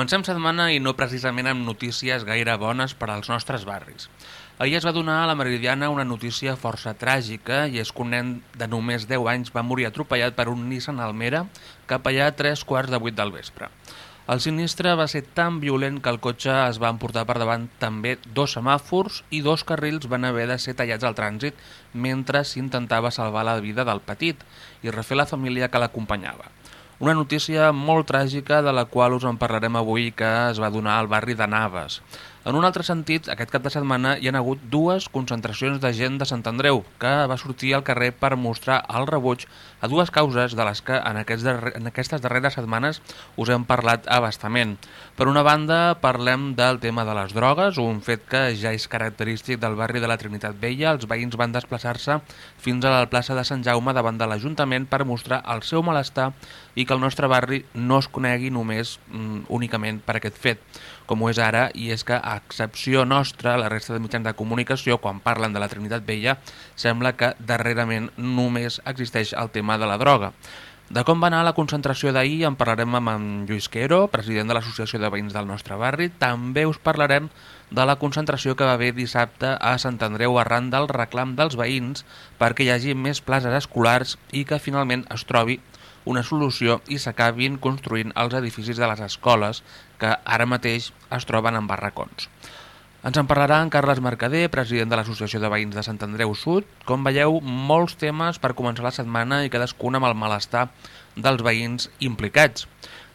Comencem setmana i no precisament amb notícies gaire bones per als nostres barris. Ahir es va donar a la Meridiana una notícia força tràgica i és que un nen de només 10 anys va morir atropellat per un Nissan Almera cap allà a 3 quarts de 8 del vespre. El sinistre va ser tan violent que el cotxe es va emportar per davant també dos semàfors i dos carrils van haver de ser tallats al trànsit mentre s'intentava salvar la vida del petit i refer la família que l'acompanyava. Una notícia molt tràgica de la qual us en parlarem avui que es va donar al barri de Naves. En un altre sentit, aquest cap de setmana hi han hagut dues concentracions de gent de Sant Andreu que va sortir al carrer per mostrar el rebuig a dues causes de les que en, aquests darrer, en aquestes darreres setmanes us hem parlat abastament. Per una banda, parlem del tema de les drogues, un fet que ja és característic del barri de la Trinitat Vella. Els veïns van desplaçar-se fins a la plaça de Sant Jaume davant de l'Ajuntament per mostrar el seu malestar i que el nostre barri no es conegui només mm, únicament per aquest fet com ho és ara, i és que, a excepció nostra, la resta de mitjans de comunicació, quan parlen de la Trinitat Vella, sembla que darrerament només existeix el tema de la droga. De com va anar la concentració d'ahir en parlarem amb en Lluís Quero, president de l'Associació de Veïns del nostre barri. També us parlarem de la concentració que va haver dissabte a Sant Andreu arran del reclam dels veïns perquè hi hagi més places escolars i que finalment es trobi una solució i s'acabin construint els edificis de les escoles que ara mateix es troben en barracons. Ens en parlarà en Carles Mercader, president de l'Associació de Veïns de Sant Andreu Sud. Com veieu, molts temes per començar la setmana i cadascun amb el malestar dels veïns implicats.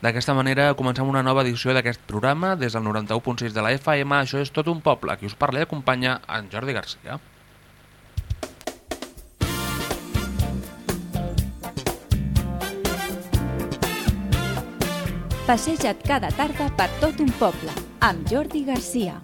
D'aquesta manera comencem una nova edició d'aquest programa des del 91.6 de la FM. Això és tot un poble. Qui us parla i acompanya en Jordi Garcia. Passeja't cada tarda per tot un poble, amb Jordi Garcia.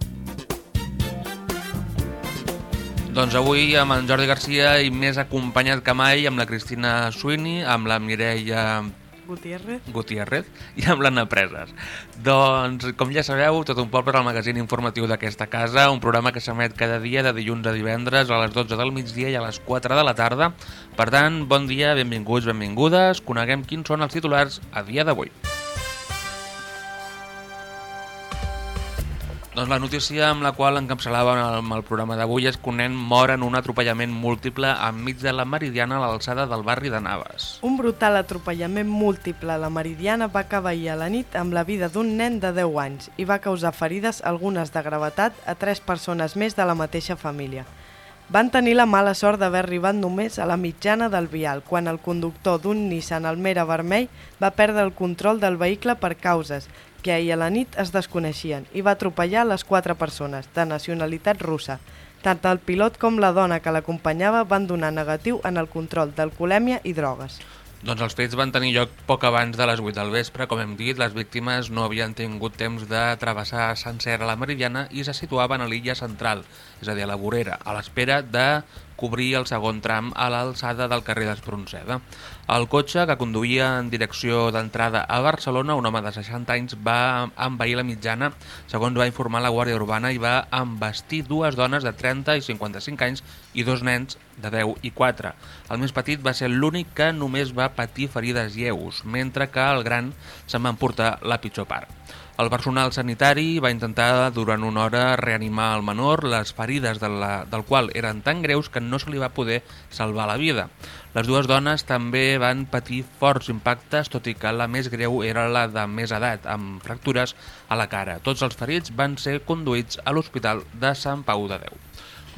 Doncs avui amb en Jordi Garcia i més acompanyat que mai amb la Cristina Suini, amb la Mireia Gutiérrez. Gutiérrez i amb l'Anna Preses. Doncs, com ja sabeu, tot un poble és el magazín informatiu d'aquesta casa, un programa que s'emet cada dia de dilluns a divendres a les 12 del migdia i a les 4 de la tarda. Per tant, bon dia, benvinguts, benvingudes, coneguem quins són els titulars a dia d'avui. Doncs la notícia amb la qual encapçalàvem el, el programa d'avui és que un nen mor en un atropellament múltiple enmig de la Meridiana a l'alçada del barri de Naves. Un brutal atropellament múltiple a la Meridiana va acabar ahir a la nit amb la vida d'un nen de 10 anys i va causar ferides, algunes de gravetat, a tres persones més de la mateixa família. Van tenir la mala sort d'haver arribat només a la mitjana del vial, quan el conductor d'un Nissan Almera vermell va perdre el control del vehicle per causes que ahir a la nit es desconeixien i va atropellar les quatre persones, de nacionalitat russa. Tant el pilot com la dona que l'acompanyava van donar negatiu en el control d'alcoholèmia i drogues. Doncs els fets van tenir lloc poc abans de les 8 del vespre. Com hem dit, les víctimes no havien tingut temps de travessar sencera la Meridiana i se situaven a l'illa central, és a dir, a la vorera, a l'espera de cobrir el segon tram a l'alçada del carrer d'Espronceda. El cotxe que conduïa en direcció d'entrada a Barcelona, un home de 60 anys, va envair la mitjana, segons va informar la Guàrdia Urbana, i va embestir dues dones de 30 i 55 anys i dos nens de 10 i 4. El més petit va ser l'únic que només va patir ferides lleus, mentre que el gran se'n va emportar la pitjor part. El personal sanitari va intentar durant una hora reanimar el menor, les ferides de la, del qual eren tan greus que no se li va poder salvar la vida. Les dues dones també van patir forts impactes, tot i que la més greu era la de més edat, amb fractures a la cara. Tots els ferits van ser conduïts a l'Hospital de Sant Pau de Déu.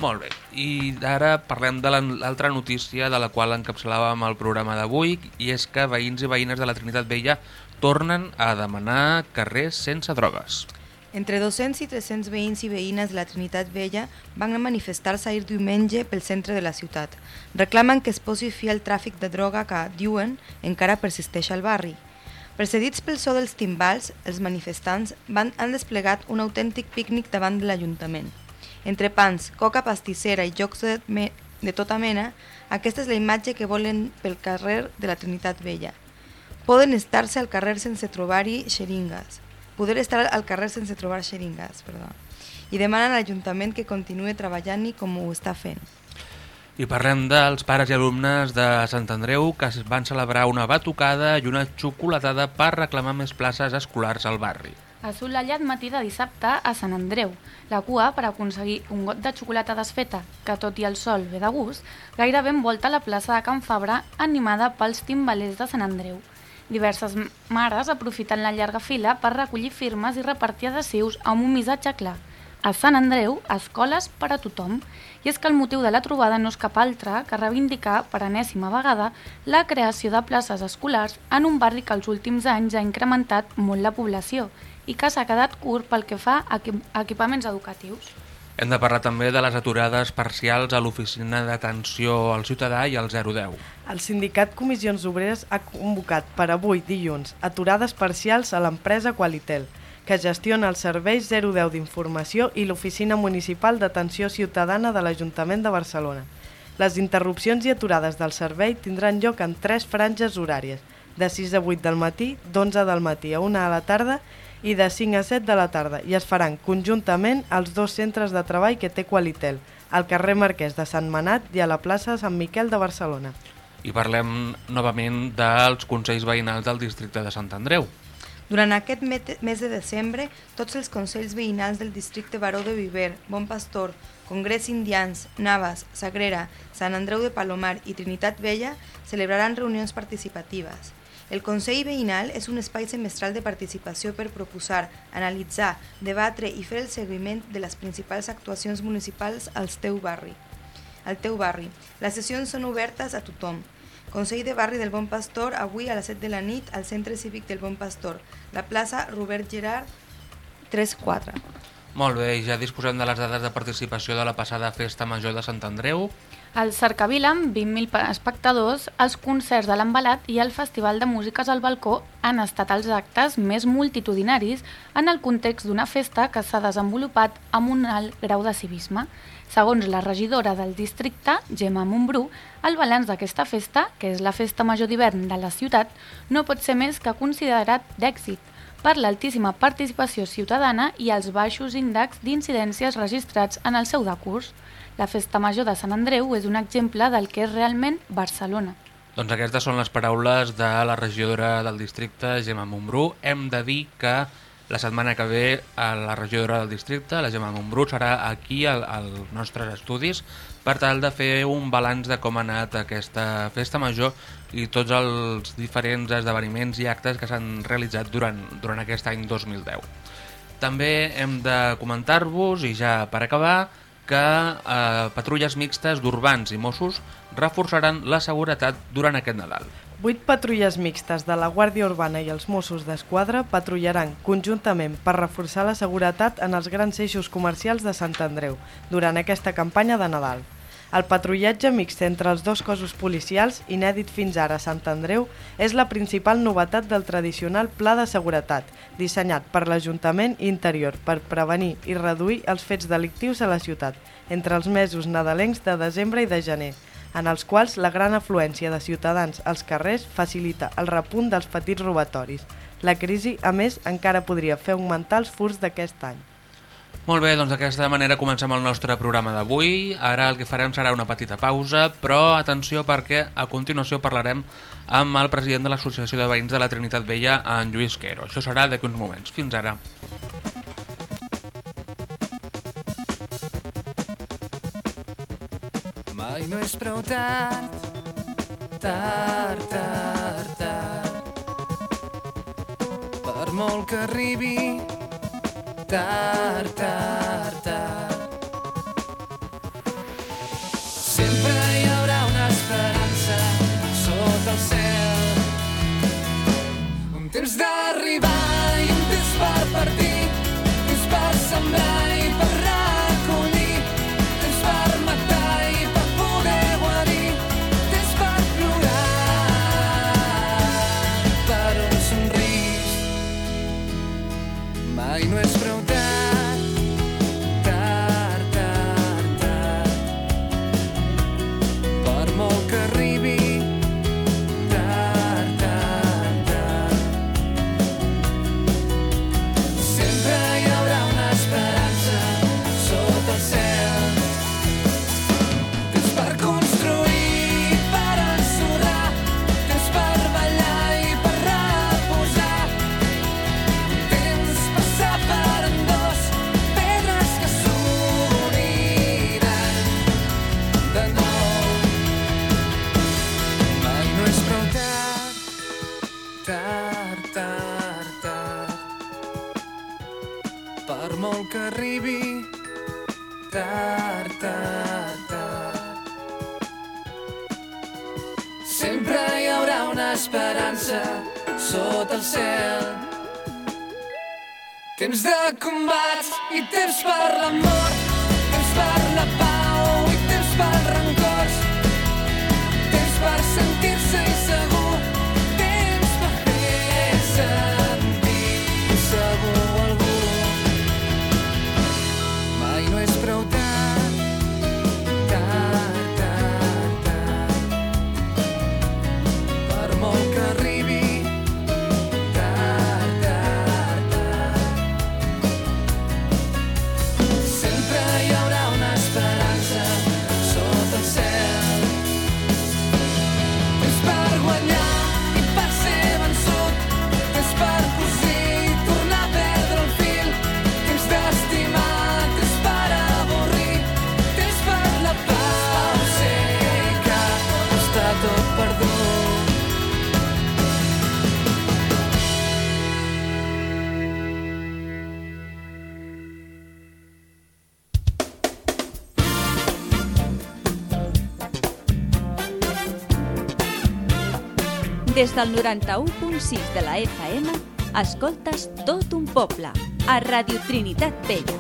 Molt bé, i ara parlem de l'altra notícia de la qual encapçalàvem el programa d'avui, i és que veïns i veïnes de la Trinitat Vella tornen a demanar carrers sense drogues. Entre 200 i 300 veïns i veïnes de la Trinitat Vella van manifestar-se ahir diumenge pel centre de la ciutat. Reclamen que es posi fi al tràfic de droga que, diuen, encara persisteix al barri. Precedits pel so dels timbals, els manifestants van, han desplegat un autèntic pícnic davant de l'Ajuntament. Entre pans, coca pastissera i jocs de, de tota mena, aquesta és la imatge que volen pel carrer de la Trinitat Vella – poden estar-se al carrer sense trobar-hi xeringues. Poder estar al carrer sense trobar xeringues, perdó. I demanen a l'Ajuntament que continuï treballant-hi com ho està fent. I parlem dels pares i alumnes de Sant Andreu que van celebrar una batucada i una xocolatada per reclamar més places escolars al barri. Assolellat matí de dissabte a Sant Andreu. La cua per aconseguir un got de xocolata desfeta, que tot i el sol ve de gust, gairebé envolta la plaça de Can Fabra animada pels timbalers de Sant Andreu. Diverses mares aprofiten la llarga fila per recollir firmes i repartir adhesius amb un missatge clar. A Sant Andreu, escoles per a tothom. I és que el motiu de la trobada no és cap altre que reivindicar per enèsima vegada la creació de places escolars en un barri que els últims anys ha incrementat molt la població i que s'ha quedat curt pel que fa a equipaments educatius. Hem de parlar també de les aturades parcials a l'Oficina d'Atenció al Ciutadà i al 010. El sindicat Comissions Obreres ha convocat per avui, dilluns, aturades parcials a l'empresa Qualitel, que gestiona els serveis 010 d'informació i l'Oficina Municipal d'Atenció Ciutadana de l'Ajuntament de Barcelona. Les interrupcions i aturades del servei tindran lloc en tres franges horàries, de 6 a 8 del matí, d'11 del matí a 1 a la tarda i de 5 a 7 de la tarda i es faran conjuntament als dos centres de treball que té Qualitel, al carrer Marquès de Sant Manat i a la plaça de Sant Miquel de Barcelona. I parlem novament dels Consells Veïnals del districte de Sant Andreu. Durant aquest mes de desembre, tots els Consells Veïnals del districte Baró de Viver, Bon Pastor, Congrés Indians, Navas, Sagrera, Sant Andreu de Palomar i Trinitat Vella celebraran reunions participatives. El Consell Veïnal és un espai semestral de participació per proposar, analitzar, debatre i fer el seguiment de les principals actuacions municipals al teu barri. Al teu barri. Les sessions són obertes a tothom. Consell de Barri del Bon Pastor, avui a les 7 de la nit al Centre Cívic del Bon Pastor, la plaça Robert Gerard 34. Molt bé, ja disposem de les dades de participació de la passada Festa Major de Sant Andreu. El Cercavila, amb 20.000 espectadors, els concerts de l'Embalat i el Festival de Músiques al Balcó han estat els actes més multitudinaris en el context d'una festa que s'ha desenvolupat amb un alt grau de civisme. Segons la regidora del districte, Gemma Montbrú, el balanç d'aquesta festa, que és la festa major d'hivern de la ciutat, no pot ser més que considerat d'èxit per l'altíssima participació ciutadana i els baixos índexs d'incidències registrats en el seu decurs. La Festa Major de Sant Andreu és un exemple del que és realment Barcelona. Doncs aquestes són les paraules de la regidora del districte, Gemma Montbrú. Hem de dir que la setmana que ve la regidora del districte, la Gemma Montbrú, serà aquí al, als nostres estudis per tal de fer un balanç de com ha anat aquesta festa major i tots els diferents esdeveniments i actes que s'han realitzat durant, durant aquest any 2010. També hem de comentar-vos, i ja per acabar, que eh, patrulles mixtes d'urbans i Mossos reforçaran la seguretat durant aquest Nadal. Vuit patrulles mixtes de la Guàrdia Urbana i els Mossos d'Esquadra patrullaran conjuntament per reforçar la seguretat en els grans eixos comercials de Sant Andreu durant aquesta campanya de Nadal. El patrullatge mixt entre els dos cossos policials, inèdit fins ara a Sant Andreu, és la principal novetat del tradicional Pla de Seguretat, dissenyat per l'Ajuntament Interior per prevenir i reduir els fets delictius a la ciutat entre els mesos nadalencs de desembre i de gener, en els quals la gran afluència de ciutadans als carrers facilita el repunt dels petits robatoris. La crisi, a més, encara podria fer augmentar els furs d'aquest any. Molt bé, doncs d'aquesta manera comencem el nostre programa d'avui. Ara el que farem serà una petita pausa, però atenció perquè a continuació parlarem amb el president de l'Associació de Veïns de la Trinitat Vella, en Lluís Quero. Això serà d'aquí uns moments. Fins ara. Mai no és prou tard, tard, tard, tard, per molt que arribi tard, tard, tard. Sempre hi haurà una esperança sota el cel. Un temps d'arribar i un temps per partir, temps per sembrar Temps de combats i temps per l'amor, temps per la pau Des del 91.6 de la FM, escoltes tot un poble, a Radio Trinitat Vella.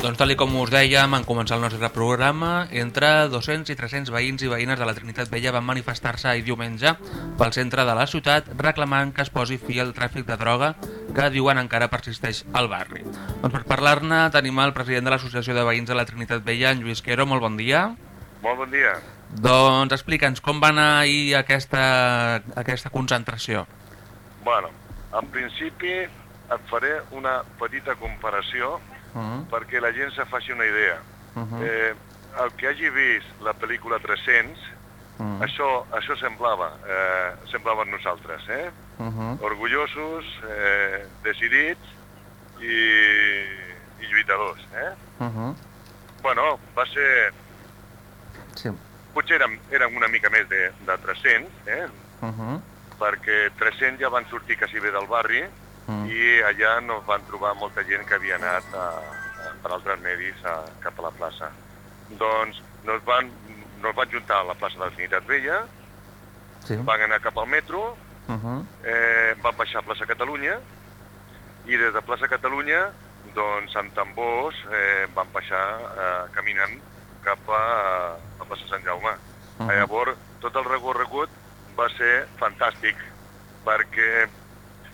Doncs tal i com us dèiem, en començar el nostre programa, entre 200 i 300 veïns i veïnes de la Trinitat Vella van manifestar-se ahir diumenge pel centre de la ciutat reclamant que es posi fi al tràfic de droga que diuen encara persisteix al barri. Doncs per parlar-ne tenim el president de l'Associació de Veïns de la Trinitat Vella, en Lluís Quero. Molt bon dia. Molt bon dia. Doncs explica'ns com va anar ahir aquesta, aquesta concentració. Bueno, en principi et faré una petita comparació Uh -huh. perquè la gent se faci una idea. Uh -huh. eh, el que hagi vist la pel·lícula 300, Uh -huh. això, això semblava, eh, semblàvem nosaltres, eh? Uh -huh. Orgullosos, eh, decidits i, i lluitadors, eh? Uh -huh. Bueno, va ser... Sí. Potser érem, érem una mica més de, de 300, eh? Uh -huh. perquè 300 ja van sortir quasi bé del barri Mm. i allà no van trobar molta gent que havia anat a, a, per altres medis a, cap a la plaça. Doncs no es van, no es van juntar a la plaça de la Trinitat Vella, Sí. van anar cap al metro, Uh -huh. eh, van baixar a plaça Catalunya i des de plaça Catalunya doncs amb tambors eh, van baixar eh, caminant cap a, a plaça Sant Jaume. Uh Mhm. -huh. Llavors, tot el recorregut va ser fantàstic perquè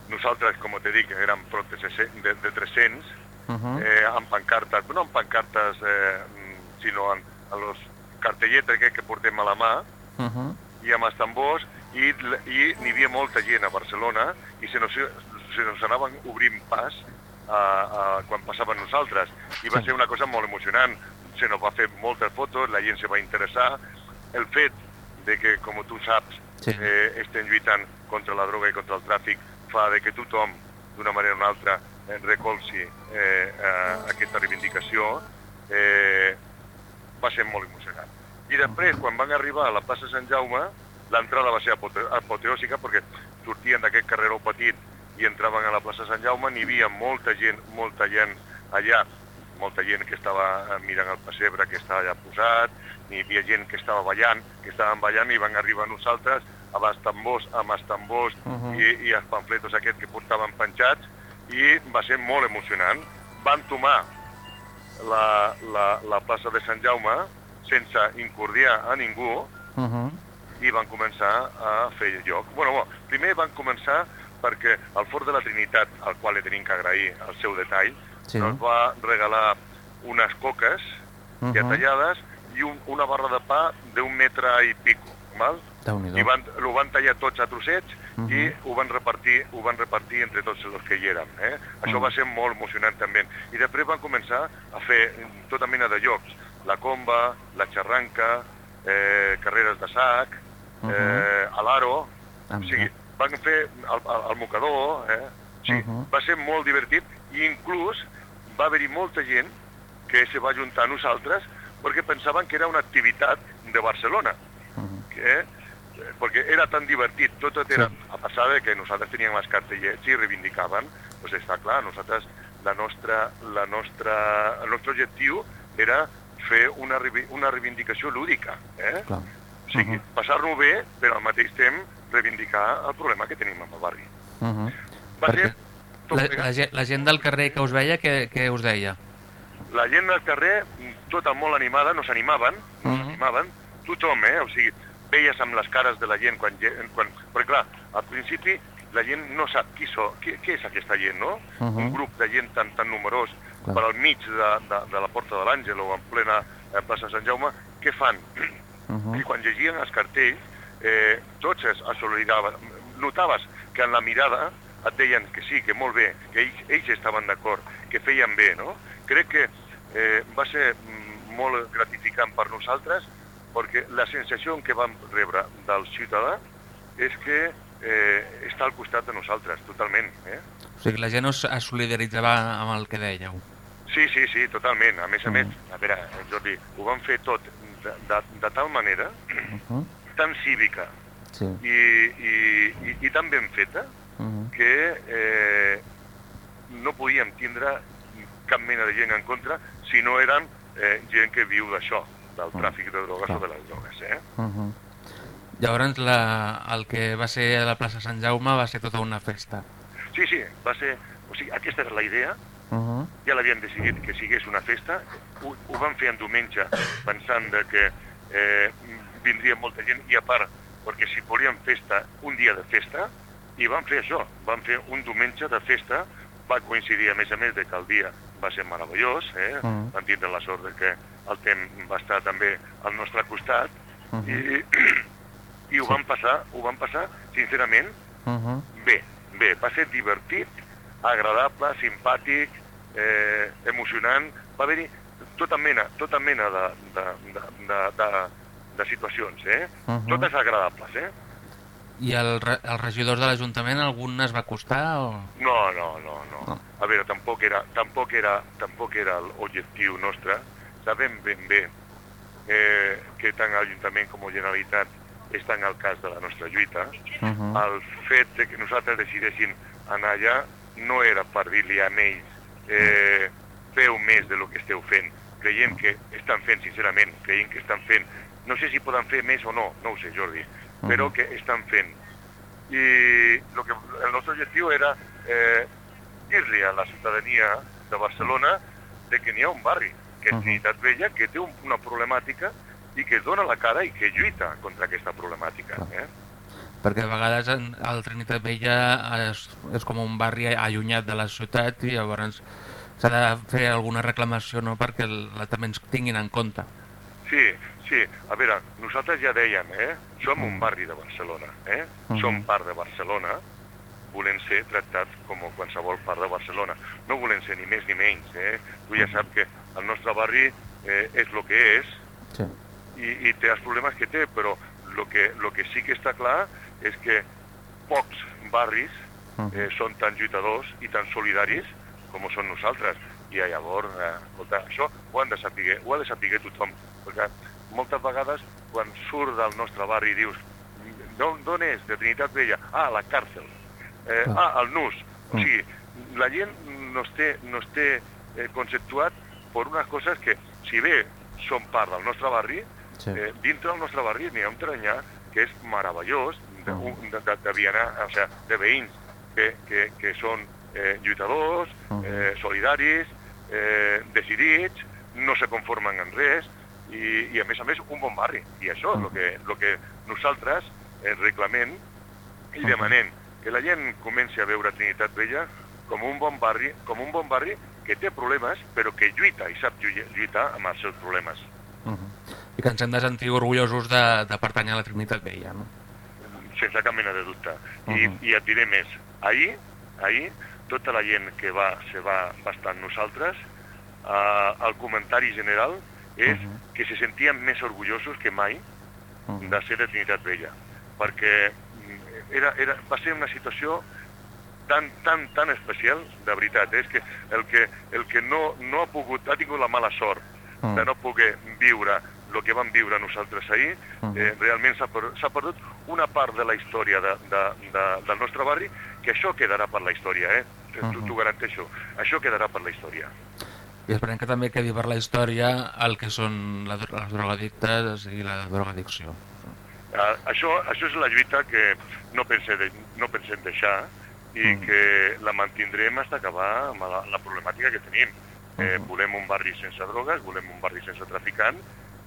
nosaltres, com te dic, érem prop de, 600 de, de 300, Uh -huh. eh, amb pancartes, no amb pancartes, eh, sinó amb, amb los cartelletes que, que portem a la mà, Uh -huh. i amb els tambors, i, i n'hi havia molta gent a Barcelona, i se nos, se nos anaven obrint pas a, a, quan passaven nosaltres. I va Sí. ser una cosa molt emocionant. Se nos va fer moltes fotos, la gent se va interessar. El fet de que, com tu saps, Sí. eh, estem lluitant contra la droga i contra el tràfic fa de que tothom, d'una manera o una altra, eh, recolzi eh, eh, aquesta reivindicació, eh, va ser molt emocionant. I després, quan van arribar a la plaça Sant Jaume, l'entrada va ser apote- apoteòsica perquè sortien d'aquest carreró petit i entraven a la plaça Sant Jaume, n'hi havia molta gent, molta gent allà, molta gent que estava eh, mirant el pessebre que estava allà posat, n'hi havia gent que estava ballant, que estaven ballant i van arribar nosaltres amb els tambors, amb els tambors uh Mhm. -huh. i, i els pamfletos aquests que portaven penjats i va ser molt emocionant. Van tomar la, la, la plaça de Sant Jaume sense incordiar a ningú Uh -huh. i van començar a fer lloc. Bueno, bueno, primer van començar perquè el Fort de la Trinitat, al qual li tenim que agrair el seu detall, Sí. nos va regalar unes coques Uh ja -huh. tallades i un, una barra de pa d'un metre i pico, val? I van, ho van tallar tots a trossets uh. -huh. i ho van repartir ho van repartir entre tots els que hi eren. Eh? Això Mhm. va ser molt emocionant també. I després van començar a fer tota mena de jocs. La comba, la xarranca, eh, carreres de sac, Mhm. eh, a l'aro... Ah, O sigui, van fer el, el, el mocador, eh? O sigui, Mhm. va ser molt divertit i inclús va haver-hi molta gent que se va juntar a nosaltres perquè pensaven que era una activitat de Barcelona Mhm. que, eh, perquè era tan divertit, tot, era, Sí. a pesar de que nosaltres teníem els cartellets i reivindicaven doncs està clar, nosaltres, la nostra, la nostra, el nostre objectiu era fer una, una reivindicació lúdica, eh? Clar. O sigui, Mhm. passar-nos bé, però al mateix temps reivindicar el problema que tenim amb el barri. Uh -huh. Va Perquè ser tot la, la, gent- la gent del carrer que us veia, què, què us deia? La gent del carrer, tota molt animada, no s'animaven, no Mhm. s'animaven, tothom, eh? O sigui, veies amb les cares de la gent quan... quan perquè, clar, al principi la gent no sap qui, so, qui, qui és aquesta gent, no? Mhm. Un grup de gent tan, tan numerós Clar. per al mig de, de, de la Porta de l'Àngel o en plena eh, plaça Sant Jaume, què fan? Uh -huh. I quan llegien els cartells, eh, tots es, solidariaven. Notaves que en la mirada et deien que sí, que molt bé, que ells, ells estaven d'acord, que feien bé, no? Crec que eh, va ser mm, molt gratificant per nosaltres perquè la sensació que vam rebre del ciutadà és que eh, està al costat de nosaltres, totalment. Eh? O sigui, la gent es solidaritzava amb el que dèieu. Sí, sí, sí, totalment. A més a Mm. més, a veure, Jordi, ho van fer tot de, de, de tal manera, Uh -huh. tan cívica, Sí. i, i, i, i tan ben feta Uh -huh. que eh, no podíem tindre cap mena de gent en contra si no eren eh, gent que viu d'això, del Mm. tràfic de drogues Clar. o de les drogues. Eh? Uh -huh. Llavors, la, el que va ser a la plaça Sant Jaume va ser tota una festa. Sí, sí, va ser... O sigui, aquesta era la idea, Uh -huh. ja l'havien decidit que sigués una festa, ho, ho van fer en diumenge pensant de que eh, vindria molta gent i a part, perquè si volíem festa, un dia de festa, i van fer això, van fer un diumenge de festa, va coincidir a més a més de que el dia va ser meravellós, eh? Mhm. van tindre la sort de que el temps va estar també al nostre costat, Mhm. i, i ho Sí. van passar, ho van passar, sincerament, Uh -huh. Bé, bé, va ser divertit, agradable, simpàtic, eh, emocionant. Va haver-hi tota mena, tota mena de, de, de, de, de, de situacions, eh? Mhm. Totes agradables, eh? I el, re- els regidors de l'Ajuntament, algun es va acostar o...? No, no, no, no. No. A veure, tampoc era, tampoc era, tampoc era l'objectiu nostre. Sabem ben bé eh, que tant l'Ajuntament com la Generalitat estan al cas de la nostra lluita. Uh -huh. el fet de que nosaltres decidéssim anar allà no era per dir-li a ells eh, feu més de lo que esteu fent. Creiem que estan fent, sincerament, creiem que estan fent. No sé si poden fer més o no, no ho sé, Jordi, però que estan fent. I lo que, el nostre objectiu era eh, dir-li a la ciutadania de Barcelona de que n'hi ha un barri, que és. Trinitat Vella, que té un, una problemàtica i que dona la cara i que lluita contra aquesta problemàtica. Eh? Perquè a vegades en, el Trinitat Vella és, és com un barri allunyat de la ciutat i llavors s'ha de fer alguna reclamació no? perquè la, també ens tinguin en compte. Sí, sí. A veure, nosaltres ja dèiem, eh? Som un barri de Barcelona, eh? Mhm. Som part de Barcelona, volem ser tractats com qualsevol part de Barcelona. No volem ser ni més ni menys, eh? Tu ja saps que el nostre barri eh, és el que és Sí. i, i té els problemes que té, però lo que, lo que sí que està clar és que pocs barris Mhm. eh, són tan lluitadors i tan solidaris com són nosaltres. I llavors, eh, escolta, això ho, han de saber, ho ha de saber tothom, perquè moltes vegades quan surt del nostre barri dius d'on d'on és? De Trinitat Vella? Ah, la càrcel. Eh, ah, el nus. O Mm. sigui, la gent no es té, no es té eh, conceptuat per unes coses que, si bé són part del nostre barri, Sí. eh, dintre del nostre barri n'hi ha un tranyà que és meravellós, de, un- de, de, de, vianar, o sigui, de veïns que, que, que són eh, lluitadors, Mhm. eh, solidaris, eh, decidits, no se conformen en res, i, i a més a més un bon barri. I això és el que, lo que nosaltres eh, reclamem i demanem que la gent comenci a veure Trinitat Vella com un bon barri, com un bon barri que té problemes, però que lluita i sap llu- lluitar amb els seus problemes. Uh -huh. I que ens hem de sentir orgullosos de, de pertanyar a la Trinitat Vella, no? sense cap mena de dubte. I, Mhm. I et diré més. Ahir, ahir, tota la gent que va, se va, amb nosaltres, eh, el comentari general és Mhm. que se sentien més orgullosos que mai Uh -huh. de ser de Trinitat Vella, perquè mm, era, era, va ser una situació tan, tan, tan especial, de veritat, és que el que, el que no, no ha pogut, ha tingut la mala sort Mm. de no poder viure el que vam viure nosaltres ahir, Mhm. eh, realment s'ha per, s'ha perdut una part de la història de, de, de, del nostre barri, que això quedarà per la història. Eh? uh -huh. t'ho garanteixo. Això quedarà per la història. I esperem que també quedi per la història el que són les drogadictes i la drogadicció. Uh, això, això és la lluita que no pensem, de, no pensem deixar i Mm. que la mantindrem fins acabar amb la, la problemàtica que tenim. Eh, Mhm. volem un barri sense drogues, volem un barri sense traficant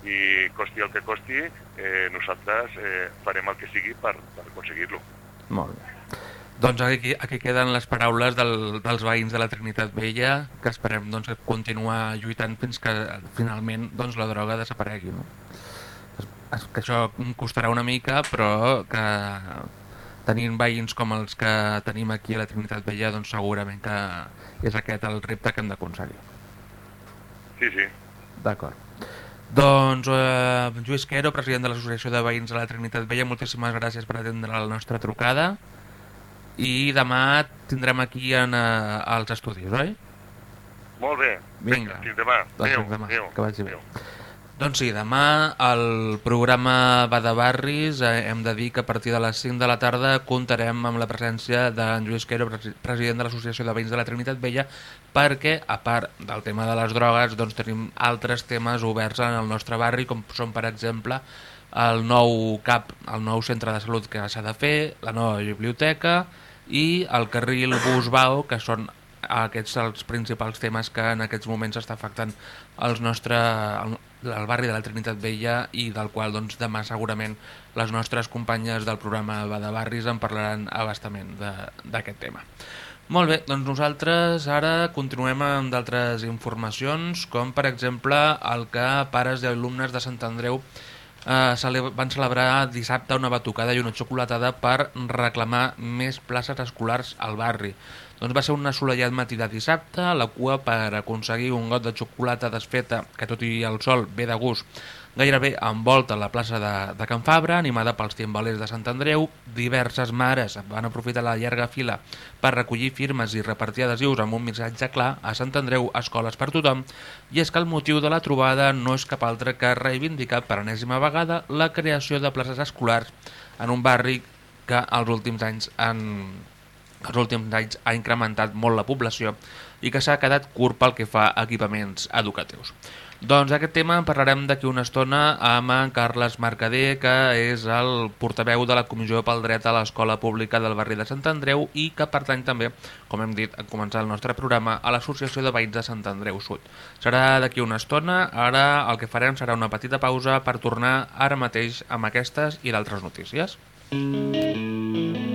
i costi el que costi, eh, nosaltres eh, farem el que sigui per, per aconseguir-lo. Molt bé. Doncs aquí, aquí queden les paraules del, dels veïns de la Trinitat Vella, que esperem doncs, continuar lluitant fins que finalment doncs, la droga desaparegui. No? Es, es, que això costarà una mica, però que tenint veïns com els que tenim aquí a la Trinitat Vella, doncs segurament que és aquest el repte que hem d'aconseguir. Sí, sí. D'acord. Doncs eh, Lluís Quero, president de l'Associació de Veïns de la Trinitat Vella, moltíssimes gràcies per atendre la nostra trucada i demà tindrem aquí en, eh, als estudis, oi? Molt bé. Vinga. Fins demà. Doncs Adéu, demà, adéu, que vagi bé. adéu. Doncs sí, demà el programa Va de Barris eh, hem de dir que a partir de les 5 de la tarda comptarem amb la presència d'en Lluís Quero, presi- president de l'Associació de Veïns de la Trinitat Vella, perquè, a part del tema de les drogues, doncs tenim altres temes oberts en el nostre barri, com són, per exemple, el nou CAP, el nou centre de salut que s'ha de fer, la nova biblioteca i el carril Busbao, que són aquests els principals temes que en aquests moments està afectant els nostre, el, el barri de la Trinitat Vella i del qual doncs, demà segurament les nostres companyes del programa de Barris en parlaran abastament d'aquest tema. Molt bé, doncs nosaltres ara continuem amb d'altres informacions, com per exemple el que pares i alumnes de Sant Andreu eh, van celebrar dissabte una batucada i una xocolatada per reclamar més places escolars al barri. Doncs va ser un assolellat matí de dissabte, la cua per aconseguir un got de xocolata desfeta, que tot i el sol ve de gust, gairebé envolta la plaça de, de Can Fabra, animada pels timbalers de Sant Andreu. Diverses mares van aprofitar la llarga fila per recollir firmes i repartir adhesius amb un missatge clar a Sant Andreu, escoles per tothom, i és que el motiu de la trobada no és cap altre que reivindicar per enèsima vegada la creació de places escolars en un barri que els últims anys han, els últims anys ha incrementat molt la població i que s'ha quedat curt pel que fa a equipaments educatius. Doncs d'aquest tema en parlarem d'aquí una estona amb en Carles Mercader, que és el portaveu de la Comissió pel Dret a l'Escola Pública del barri de Sant Andreu i que pertany també, com hem dit en començar el nostre programa, a l'Associació de Veïns de Sant Andreu Sud. Serà d'aquí una estona, ara el que farem serà una petita pausa per tornar ara mateix amb aquestes i d'altres notícies. Sóc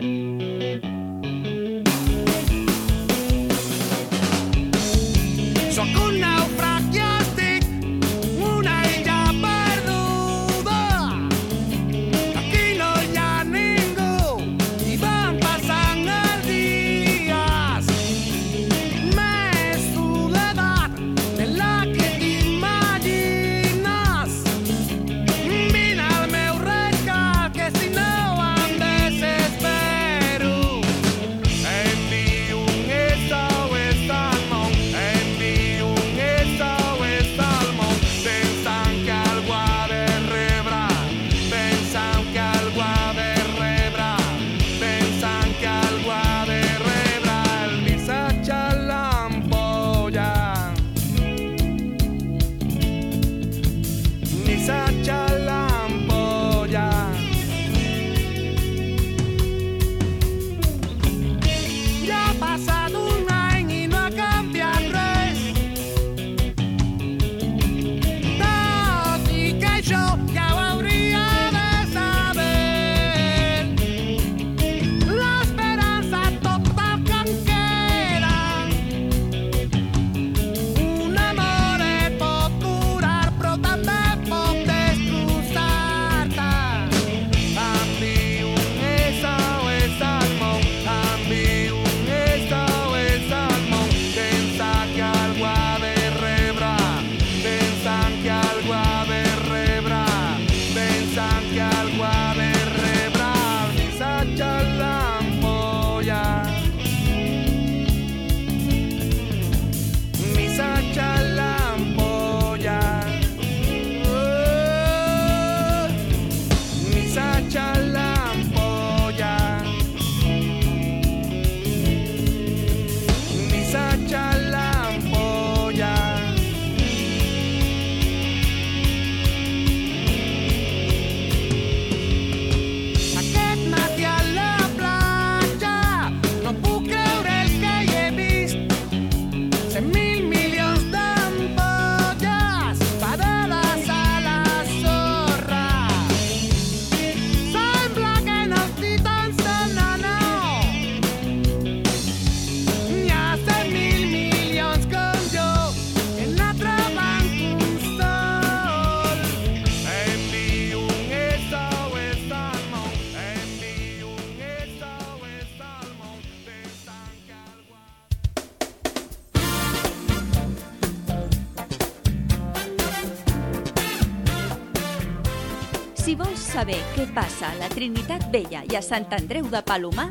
saber què passa a la Trinitat Vella i a Sant Andreu de Palomar,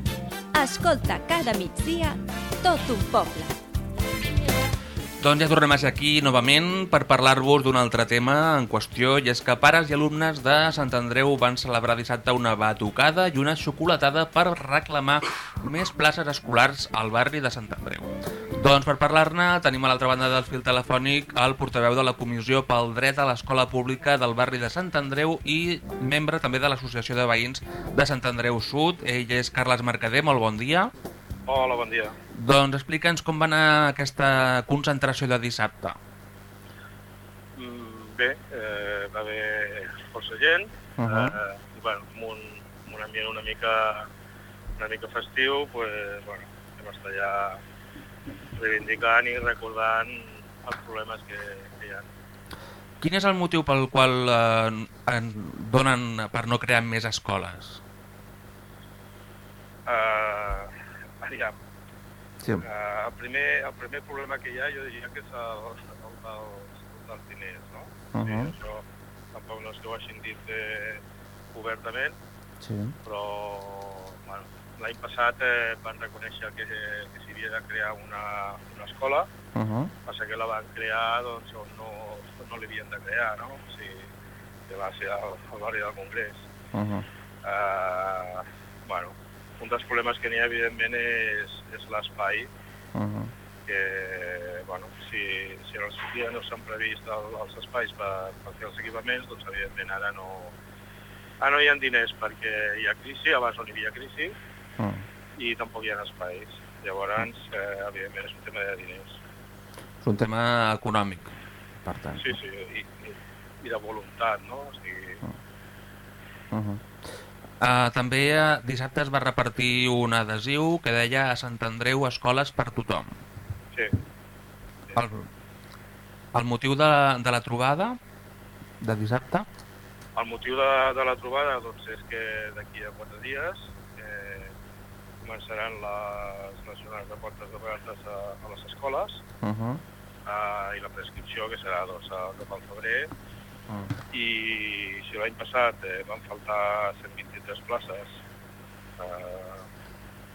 escolta cada migdia tot un poble. Doncs ja tornem a ser aquí novament per parlar-vos d'un altre tema en qüestió i és que pares i alumnes de Sant Andreu van celebrar dissabte una batucada i una xocolatada per reclamar més places escolars al barri de Sant Andreu. Doncs per parlar-ne tenim a l'altra banda del fil telefònic el portaveu de la Comissió pel Dret a l'Escola Pública del barri de Sant Andreu i membre també de l'Associació de Veïns de Sant Andreu Sud. Ell és Carles Mercader, molt bon dia. Hola, bon dia. Doncs explica'ns com va anar aquesta concentració de dissabte. Mm, Bé, eh, va haver força gent, uh. -huh. eh, bueno, amb un, amb un ambient una mica, una mica festiu, pues, bueno, vam estar ja reivindicant i recordant els problemes que, que hi ha. Quin és el motiu pel qual eh, en donen per no crear més escoles? Uh, aviam, Sí. uh, el, primer, el primer problema que hi ha jo diria que és el, el, el dels diners, no? Uh sí, -huh. això tampoc no és que ho hagin dit eh, obertament, sí. però l'any passat eh, van reconèixer que, que s'hi havia de crear una, una escola, Uh -huh. passa que la van crear doncs, on no, no l'havien de crear, no? O sigui, que va ser al, al barri del Congrés. Uh -huh. Uh, bueno, un dels problemes que n'hi ha, evidentment, és, és l'espai, Uh -huh. que, bueno, si, si en el seu dia no s'han previst el, els espais per, per fer els equipaments, doncs, evidentment, ara no, ara no hi ha diners perquè hi ha crisi, abans no hi havia crisi, -huh. i tampoc hi ha espais. Llavors, eh, evidentment, és un tema de diners. És un tema econòmic, per tant. Sí, sí, i, i, i de voluntat, no? O sigui, Uh -huh. uh, també uh, dissabte es va repartir un adhesiu que deia a Sant Andreu escoles per tothom. sí. El, el motiu de, de la trobada de dissabte? El motiu de, de la trobada doncs, és que d'aquí a quatre dies començaran les, jornades de portes obertes a, a les escoles Uh -huh. eh, i la prescripció que serà doncs, a, cap al febrer Uh i si l'any passat eh, van faltar 123 places eh,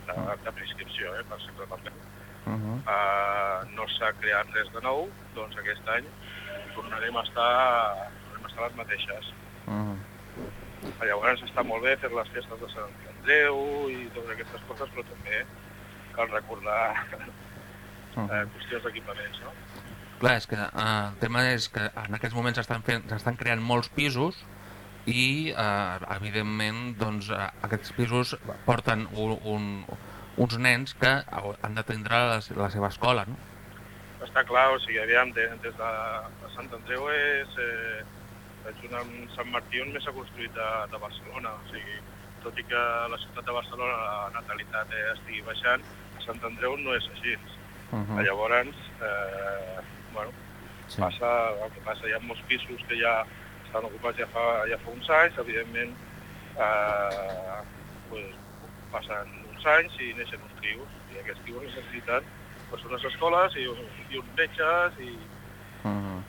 de, de prescripció eh, per segle també, -huh. eh, no s'ha creat res de nou, doncs aquest any tornarem a estar, tornarem a estar les mateixes. Uh -huh. Llavors està molt bé fer les festes de Sant Andreu i totes aquestes coses, però també cal recordar eh, qüestions d'equipaments, no? Clar, és que eh, el tema és que en aquests moments s'estan creant molts pisos i, eh, evidentment, doncs, eh, aquests pisos porten un, un, uns nens que han de tindre la, la seva escola, no? Està clar, o sigui, aviam, de, des de, de Sant Andreu és, eh, és amb Sant Martí on més s'ha construït de, de Barcelona, o sigui, tot i que la ciutat de Barcelona la natalitat eh, estigui baixant, a Sant Andreu no és així. Uh -huh. Llavors, eh, bueno, Sí. passa el que passa, hi ha molts pisos que ja estan ocupats ja fa, ja fa uns anys, evidentment, eh, pues, passen uns anys i neixen uns trios, i aquests trios necessiten pues, unes escoles i, un, i uns metges i, Uh -huh.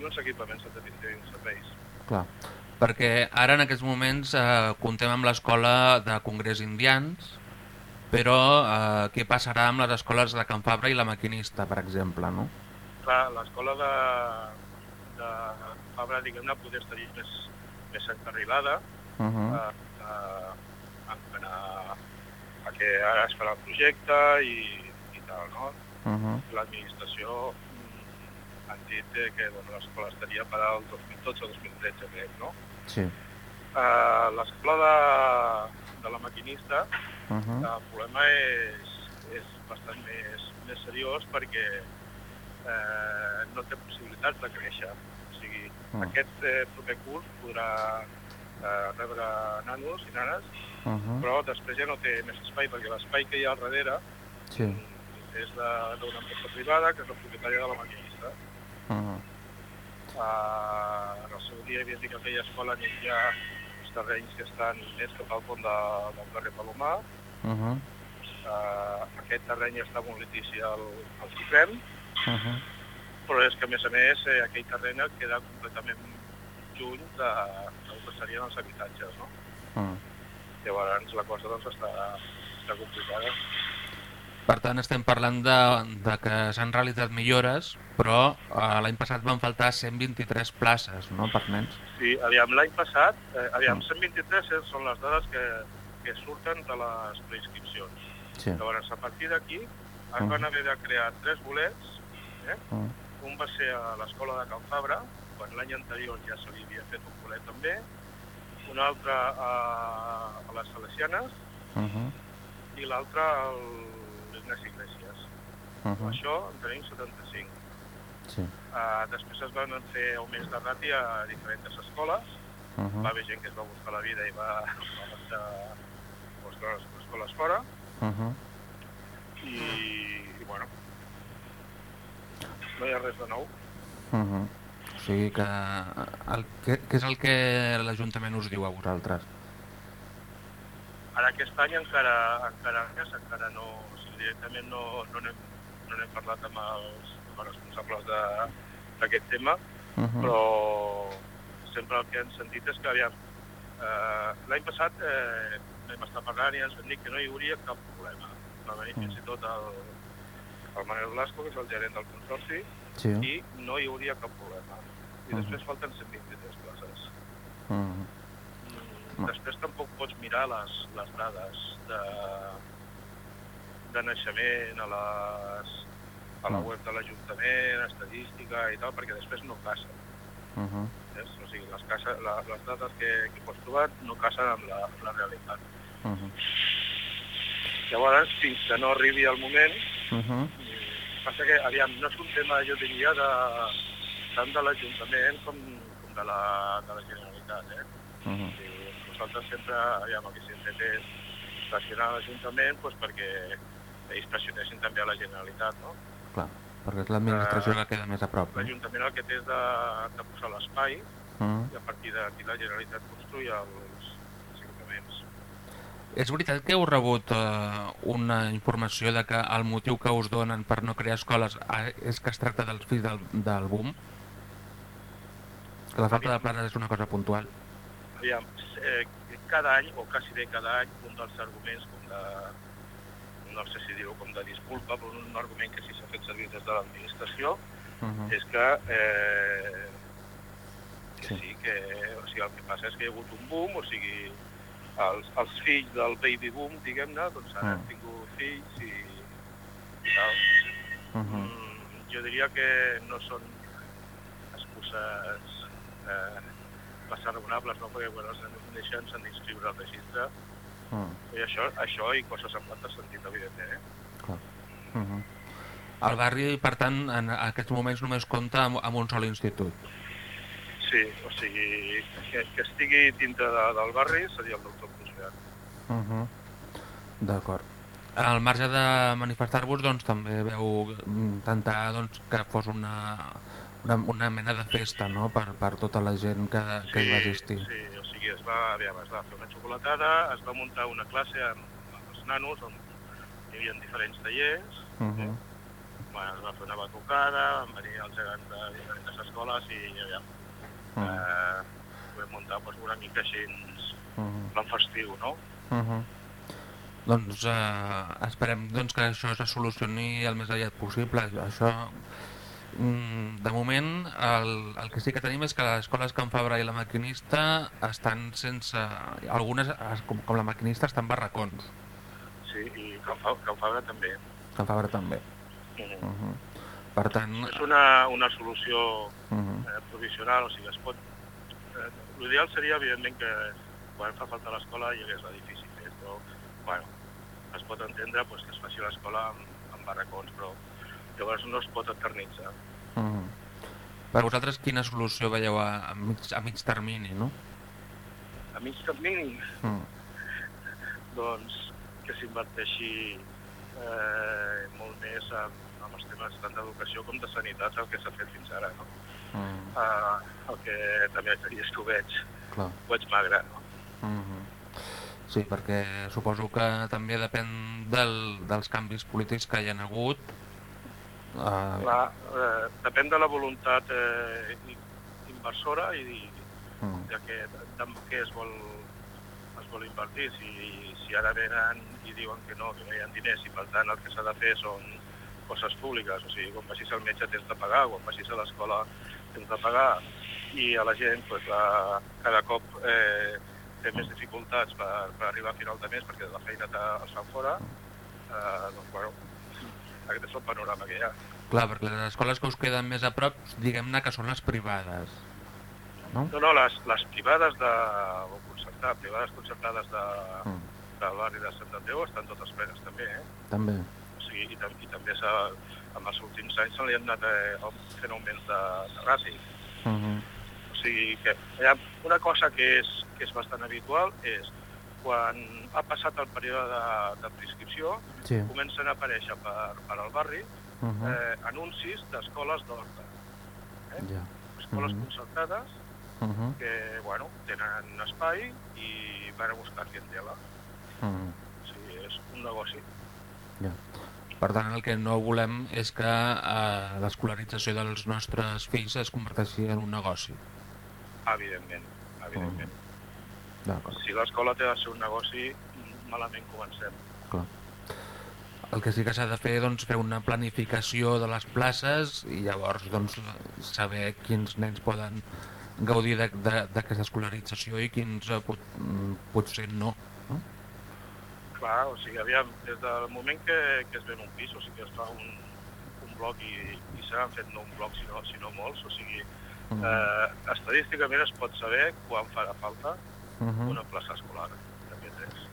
I uns equipaments de diferents serveis. Clar. Perquè ara en aquests moments eh, comptem amb l'escola de Congrés Indians, però eh, què passarà amb les escoles de Can Fabra i la Maquinista, per exemple, no? Clar, l'escola de, de Fabra, diguem-ne, poder estaria més, més encarrilada, Uh -huh. eh, eh, en a, a que ara es farà el projecte i, i tal, no? Uh -huh. L'administració han dit eh, que bueno, l'escola estaria per al 2012 o 2013, crec, no? Sí. Uh, l'escola de, de la maquinista, Uh -huh. el problema és, és bastant més, més seriós perquè eh, no té possibilitats de créixer. O sigui, Mm. aquest eh, proper curs podrà eh, rebre nanos i nanes, Uh -huh. però després ja no té més espai, perquè l'espai que hi ha al darrere Sí. és d'una empresa privada, que és la propietària de la maquinista. Uh -huh. Uh, en el seu dia hi havia dit que aquella escola n'hi havia uns terrenys que estan més cap al pont de, del carrer Palomar. Uh -huh. Uh, aquest terreny està en un litigi al, al Suprem, Uh -huh. però és que a més a més eh, aquell terreny queda completament lluny de, del que serien els habitatges, no? Mm. Llavors la cosa doncs està, està complicada. Per tant, estem parlant de, de que s'han realitzat millores, però eh, l'any passat van faltar 123 places no, per nens. Sí, aviam, l'any passat, eh, aviam, Mm. 123 són les dades que, que surten de les preinscripcions. Sí. Llavors, a partir d'aquí, es Mm. van haver de crear tres bolets. Eh? Mm. Un va ser a l'escola de Can Fabra, quan l'any anterior ja se li havia fet un bolet també. Un altre a, a les Salesianes Uh -huh. i l'altre a l'Ignasi Iglesias. Uh -huh. això en tenim 75. Sí. Uh, després es van fer augments de rati a diferents escoles. Uh -huh. Va haver gent que es va buscar la vida i va, va marxar a escoles, fora. Uh -huh. I, i bueno, no hi ha res de nou. Uh -huh. O sigui que... El, què, què és el que l'Ajuntament us diu a vosaltres? Ara aquest any encara, encara encara no, directament no, no n'hem no n'hem parlat amb els, amb els responsables de- d'aquest tema, Uh -huh. però sempre el que hem sentit és que, aviam, eh, l'any passat eh, vam estar parlant i ens van dir que no hi hauria cap problema. Va venir fins i tot el, el Manel Blasco, que és el gerent del consorci, Sí. i no hi hauria cap problema. I Mhm. després falten 123 places. Uh -huh. Mm, Després tampoc pots mirar les, les dades de, de naixement a, les, a la Mm. web de l'Ajuntament, estadística i tal, perquè després no casen. Uh -huh. O sigui, les, casa, la, les dades que, que pots trobar no casen amb la, amb la realitat. Uh -huh. Llavors, fins que no arribi el moment, Uh -huh. mm, passa que, aviam, no és un tema, jo diria, de, tant de l'Ajuntament com, com de, la, de la Generalitat, eh? Uh -huh. I nosaltres sempre, aviam, el que s'ha fet és pressionar l'Ajuntament doncs, perquè ells pressionessin també a la Generalitat, no? Clar, perquè és l'administració que queda més a prop. L'Ajuntament el que té és de, de posar l'espai Uh -huh. i a partir d'aquí la Generalitat construir els, els equipaments. És veritat que heu rebut eh, una informació de que el motiu que us donen per no crear escoles eh, és que es tracta dels fills del, del boom? Que la falta de planes és una cosa puntual. Aviam, eh, cada any, o quasi bé cada any, un dels arguments com de, no sé si dir-ho com de disculpa, però un argument que sí s'ha fet servir des de l'administració Uh -huh. és que, eh, que Sí. sí. que o sigui, el que passa és que hi ha hagut un boom, o sigui, els, els fills del baby boom, diguem-ne, doncs ara Mm. han tingut fills i, i tal. Uh -huh. Mm, jo diria que no són excuses eh, massa raonables, no? perquè quan els nens neixen s'han d'inscriure al registre Uh -huh. i això, això i coses semblant de sentit, evidentment. Eh? Clar. Uh -huh. El barri, per tant, en aquests moments només compta amb, amb un sol institut. Sí, o sigui, que, que estigui dintre de, del barri seria el doctor Puigverd. Uh -huh. D'acord. Al marge de manifestar-vos, doncs, també veu intentar doncs, que fos una, una, una mena de festa no? per, per tota la gent que, que hi va assistir. Sí, es va, aviam, es va fer una xocolatada, es va muntar una classe amb, amb els nanos on hi havia diferents tallers, Uh -huh. bueno, es va fer una batucada, van venir els gegants de diferents escoles i aviam, Uh -huh. eh, vam muntar doncs, una mica així Uh -huh. plan festiu, no? Uh -huh. Doncs eh, esperem doncs, que això se solucioni el més aviat possible. Això, de moment, el, el que sí que tenim és que les escoles Can Fabra i la Maquinista estan sense... Algunes, es- com, com la Maquinista, estan barracons. Sí, i Can, Fa, Can Fabra també. Can Fabra també. Mm. Uh -huh. Per tant... És una, una solució Uh -huh. eh, provisional, o sigui, es pot... Eh, L'ideal seria, evidentment, que quan fa falta l'escola hi hagués l'edifici fet, però, bueno, es pot entendre pues, que es faci l'escola amb, amb barracons, però llavors no es pot eternitzar. Uh -huh. Per vosaltres, quina solució veieu a, a, mig, a mig termini, no? A mig termini, Uh -huh. doncs, que s'inverteixi eh, molt més en, en els temes tant d'educació com de sanitat, el que s'ha fet fins ara, no? Uh -huh. Eh, el que també i és que ho veig, Clar. ho veig magre, no? Mhm. Sí, perquè suposo que també depèn del, dels canvis polítics que hi ha hagut. Uh, Clar, eh, depèn de la voluntat eh, inversora i, Mm. ja que en què es vol, es vol invertir. Si, si ara venen i diuen que no, que no hi ha diners i per tant el que s'ha de fer són coses públiques, o sigui, quan vagis al metge tens de pagar, quan vagis a l'escola tens de pagar, i a la gent pues, la, cada cop eh, té més dificultats per, per arribar a final de mes perquè de la feina te, els fan fora, eh, doncs, bueno, aquest és el panorama que hi ha. Clar, perquè les escoles que us queden més a prop, diguem-ne que són les privades. No? No, no, les, les privades de... o concertades, privades concertades de, Mm. del barri de Sant Andreu estan totes plenes també, eh? També. O sigui, i, tam i també s'ha, en els últims anys se li han anat eh, fent augments de, de ràtic. Uh -huh. O sigui que hi ha una cosa que és, que és bastant habitual és quan ha passat el període de, de prescripció, Sí. comencen a aparèixer per, per al barri Uh -huh. eh, anuncis d'escoles d'horta, Ja. escoles Mhm. concertades Uh -huh. que bueno, tenen espai i van a buscar clientela. Uh -huh. O sigui, és un negoci. Ja. Per tant, el que no volem és que eh, l'escolarització dels nostres fills es converteixi en un negoci. Evidentment, evidentment. D'acord, Si l'escola té de ser un negoci, malament comencem. clar. El que sí que s'ha de fer doncs, fer una planificació de les places i llavors doncs, saber quins nens poden gaudir d'aquesta escolarització i quins eh, pot, mm, potser no. no? Clar, o sigui, aviam, des del moment que, que es ven un pis, o sigui, que es fa un, un bloc i, i se n'han fet no un bloc, sinó, sinó molts, o sigui, Mm. eh, estadísticament es pot saber quan farà falta Uh -huh. una plaça escolar de P3.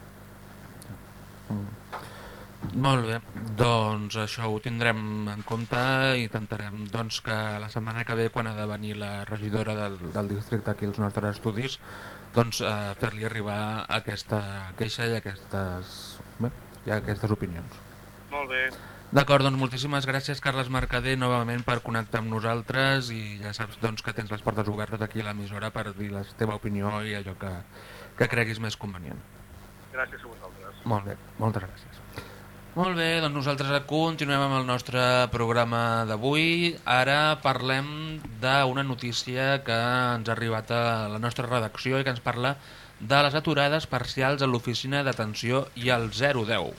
Molt bé, doncs això ho tindrem en compte i intentarem doncs, que la setmana que ve, quan ha de venir la regidora del, del districte aquí als nostres estudis, doncs eh, fer-li arribar aquesta queixa i aquestes, bé, i aquestes opinions. Molt bé, D'acord, doncs moltíssimes gràcies Carles Mercader novament per connectar amb nosaltres i ja saps doncs, que tens les portes obertes aquí a l'emissora per dir la teva opinió i allò que, que creguis més convenient. gràcies a vosaltres. Molt bé, moltes gràcies. Molt bé, doncs nosaltres continuem amb el nostre programa d'avui. Ara parlem d'una notícia que ens ha arribat a la nostra redacció i que ens parla de les aturades parcials a l'oficina d'atenció i al 010.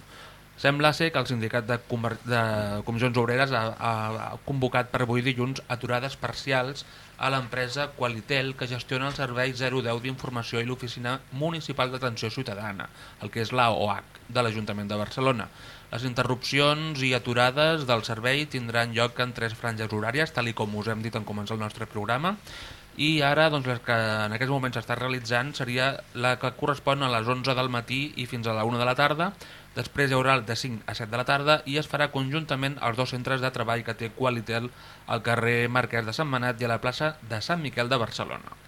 Sembla ser que el sindicat de, Conver de Comissions Obreres ha, ha convocat per avui dilluns aturades parcials a l'empresa Qualitel que gestiona el servei 010 d'informació i l'oficina municipal d'atenció ciutadana, el que és la OH de l'Ajuntament de Barcelona. Les interrupcions i aturades del servei tindran lloc en tres franges horàries, tal com us hem dit en començar el nostre programa, i ara doncs, la que en aquests moments s'està realitzant seria la que correspon a les 11 del matí i fins a la 1 de la tarda, després hi haurà de 5 a 7 de la tarda i es farà conjuntament als dos centres de treball que té Qualitel al carrer Marquès de Sant Manat i a la plaça de Sant Miquel de Barcelona.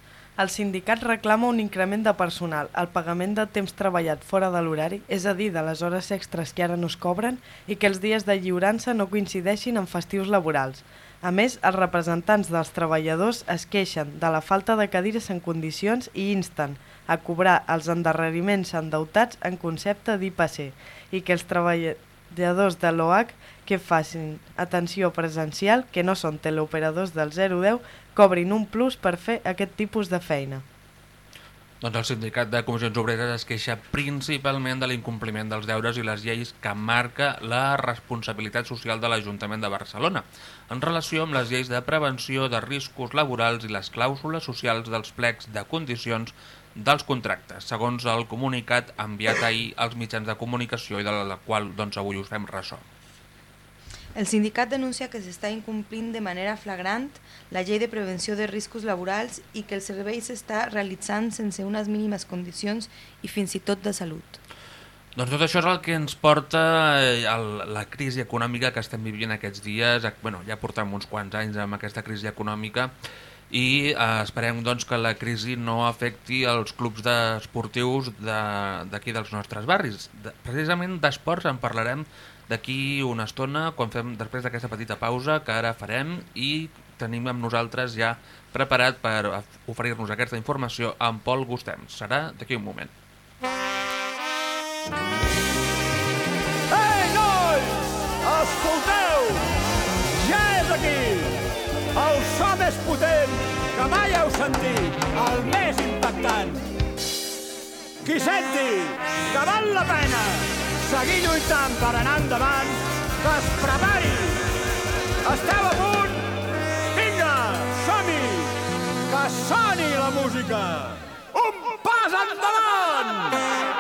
El sindicat reclama un increment de personal, el pagament de temps treballat fora de l'horari, és a dir, de les hores extres que ara no es cobren, i que els dies de lliurança no coincideixin amb festius laborals. A més, els representants dels treballadors es queixen de la falta de cadires en condicions i insten a cobrar els endarreriments endeutats en concepte d'IPC i que els treballadors de l'OH que facin atenció presencial, que no són teleoperadors del 010, cobrin un plus per fer aquest tipus de feina. Doncs el sindicat de comissions obreres es queixa principalment de l'incompliment dels deures i les lleis que marca la responsabilitat social de l'Ajuntament de Barcelona en relació amb les lleis de prevenció de riscos laborals i les clàusules socials dels plecs de condicions dels contractes, segons el comunicat enviat ahir als mitjans de comunicació i de la qual doncs, avui us fem ressò. El sindicat denuncia que s'està incomplint de manera flagrant la llei de prevenció de riscos laborals i que el servei s'està realitzant sense unes mínimes condicions i fins i tot de salut. Doncs tot això és el que ens porta eh, el, la crisi econòmica que estem vivint aquests dies. Eh, Bueno, ja portem uns quants anys amb aquesta crisi econòmica i eh, esperem doncs, que la crisi no afecti els clubs esportius d'aquí de, dels nostres barris. De, precisament d'esports en parlarem d'aquí una estona, quan fem després d'aquesta petita pausa que ara farem i tenim amb nosaltres ja preparat per oferir-nos aquesta informació amb Pol Gustems. Serà d'aquí un moment. Ei, nois! Escolteu! Ja és aquí! El so més potent que mai heu sentit, el més impactant. Qui senti que val la pena seguir lluitant per anar endavant, que es prepari. Esteu a punt? Vinga, som-hi! Que soni la música! Un pas endavant!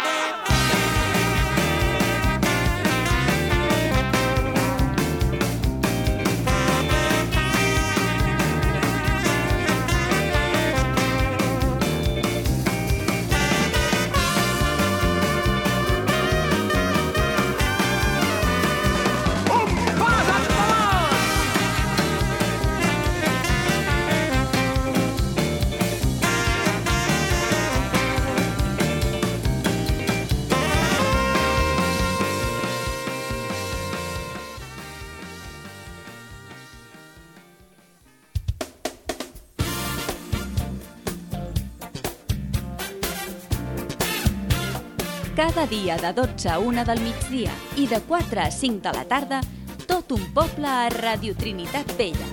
Cada dia de 12 a 1 del migdia i de 4 a 5 de la tarda, tot un poble a Radio Trinitat Vella.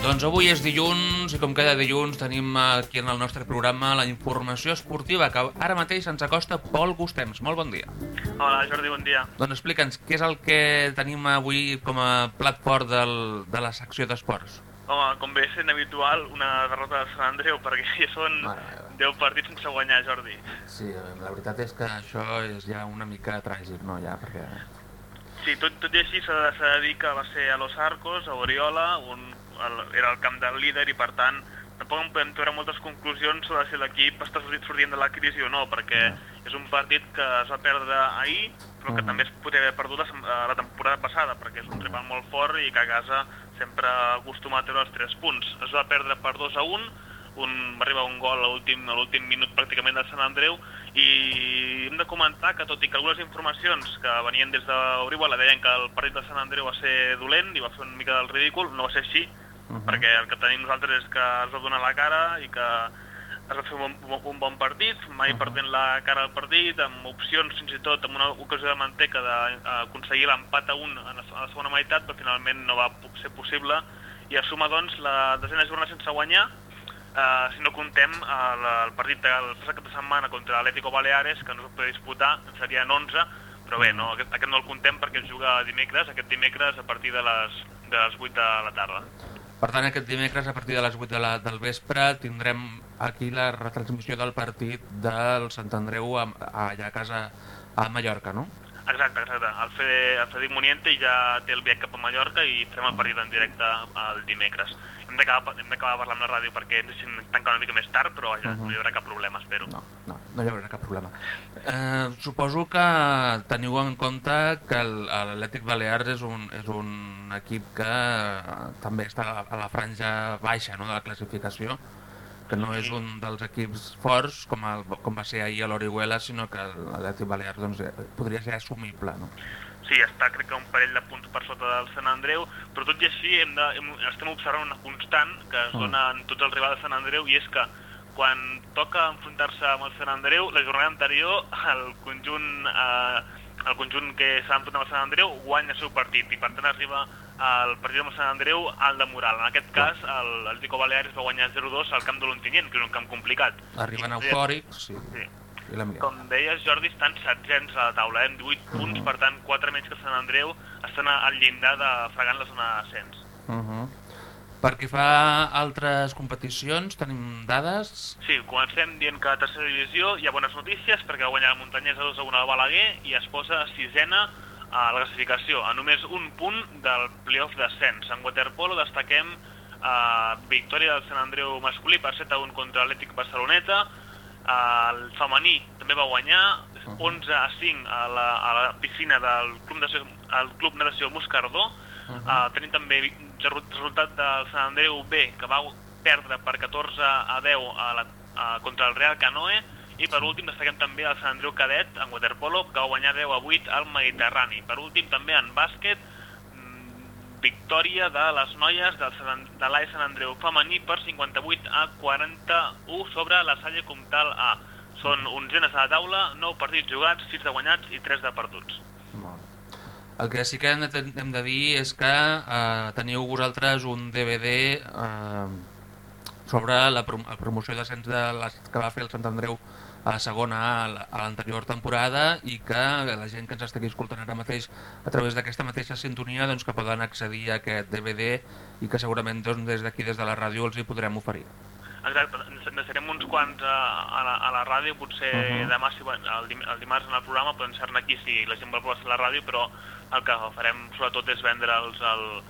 Doncs avui és dilluns i com cada dilluns tenim aquí en el nostre programa la informació esportiva que ara mateix ens acosta Pol Gustems. Molt bon dia. Hola, Jordi, bon dia. Doncs explica'ns què és el que tenim avui com a plat fort del, de la secció d'esports. Home, com bé sent habitual, una derrota de Sant Andreu, perquè ja són 10 partits sense guanyar, Jordi. Sí, la veritat és que això és ja una mica tràgic, no? Ja, perquè... Sí, tot, tot i així s'ha de, de dir que va ser a Los Arcos, a Oriola, on el, era el camp del líder i per tant tampoc en podem treure moltes conclusions sobre si l'equip està sortint sortint de la crisi o no, perquè és un partit que es va perdre ahir, però que Mhm. també es podria haver perdut la, eh, la temporada passada, perquè és un rival molt fort i que a casa sempre acostuma a treure els 3 punts. Es va perdre per 2 a 1, un, va arribar un gol a l'últim minut pràcticament de Sant Andreu i hem de comentar que tot i que algunes informacions que venien des d'Orihuela deien que el partit de Sant Andreu va ser dolent i va fer una mica del ridícul, no va ser així, perquè el que tenim nosaltres és que es va donar la cara i que es va fer un, bon- un bon partit, mai uh -huh. perdent la cara al partit, amb opcions fins i tot, amb una ocasió de manteca d'aconseguir l'empat a un a la segona meitat, però finalment no va ser possible, i a suma doncs la desena jornada sense guanyar, eh, si no contem el, el partit del passat cap de setmana contra l'Atlético Baleares, que no es pot disputar, en serien 11, però bé, no, aquest, aquest no el contem perquè es juga dimecres, aquest dimecres a partir de les, de les 8 de la tarda. Per tant, aquest dimecres, a partir de les 8 de la, del vespre, tindrem aquí la retransmissió del partit del Sant Andreu a, a, allà a casa a Mallorca, no? Exacte, exacte. El, Fede, el Frederic Moniente ja té el viatge cap a Mallorca i farem el partit en directe el dimecres. Hem d'acabar hem d'acabar parlant amb la ràdio perquè ens deixin tancar una mica més tard, però vaja, Mhm. no hi haurà cap problema, espero. No, no, no hi haurà cap problema. Eh, suposo que teniu en compte que el- l'Atlètic Balears és un, és un equip que eh, també està a la, a la franja baixa no, de la classificació, que no és un dels equips forts com, el, com va ser ahir a l'Orihuela, sinó que l'Atlètic Balears doncs, eh, podria ser assumible. No? Sí, està crec que un parell de punts per sota del Sant Andreu, però tot i així hem de, hem, estem observant una constant que es Mm. dona en tots els rivals de Sant Andreu i és que quan toca enfrontar-se amb el Sant Andreu, la jornada anterior el conjunt, eh, el conjunt que s'ha enfrontat amb el Sant Andreu guanya el seu partit i per tant arriba al partit amb el Sant Andreu al de moral. En aquest cas, el, el Tico Baleares va guanyar 0-2 al camp de l'Ontinyent, que és un camp complicat. Arriben eufòrics, sí. Sí. I la millor. Com deies, Jordi, estan setzents a la taula, eh? amb 18 punts, per tant, 4 menys que Sant Andreu estan al llindar de fregant la zona d'ascens. Uh -huh. Què fa altres competicions, tenim dades? Sí, comencem dient que a tercera divisió hi ha bones notícies perquè guanya la muntanyesa 2 a 1 al Balaguer i es posa sisena a la classificació, a només un punt del playoff d'ascens. En waterpolo destaquem eh, victòria del Sant Andreu masculí per 7 a 1 contra l'Atlètic Barceloneta, el femení també va guanyar 11 a 5 a la, a la piscina del Club Natació, el Club Natació Moscardó. Uh tenim també resu- resultat del Sant Andreu B, que va perdre per 14 a 10 a la, a, contra el Real Canoe, i per últim destaquem també el Sant Andreu Cadet en waterpolo, que va guanyar 10 a 8 al Mediterrani. Per últim també en bàsquet, victòria de les noies del de l'AE Sant Andreu femení per 58 a 41 sobre la Salle Comtal A. Són onzenes a la taula, 9 partits jugats, 6 de guanyats i 3 de perduts. El que sí que hem de, hem de dir és que eh, teniu vosaltres un DVD eh, sobre la, prom la promoció d'ascens de les que va fer el Sant Andreu a segona a a l'anterior temporada i que la gent que ens estigui escoltant ara mateix a través d'aquesta mateixa sintonia doncs, que poden accedir a aquest DVD i que segurament doncs, des d'aquí, des de la ràdio, els hi podrem oferir. Exacte, serem uns quants a, a, la, a la ràdio, potser uh Mhm. -huh. demà, si, el, dim el dimarts en el programa, poden ser aquí si la gent vol posar a la ràdio, però el que farem sobretot és vendre'ls el, el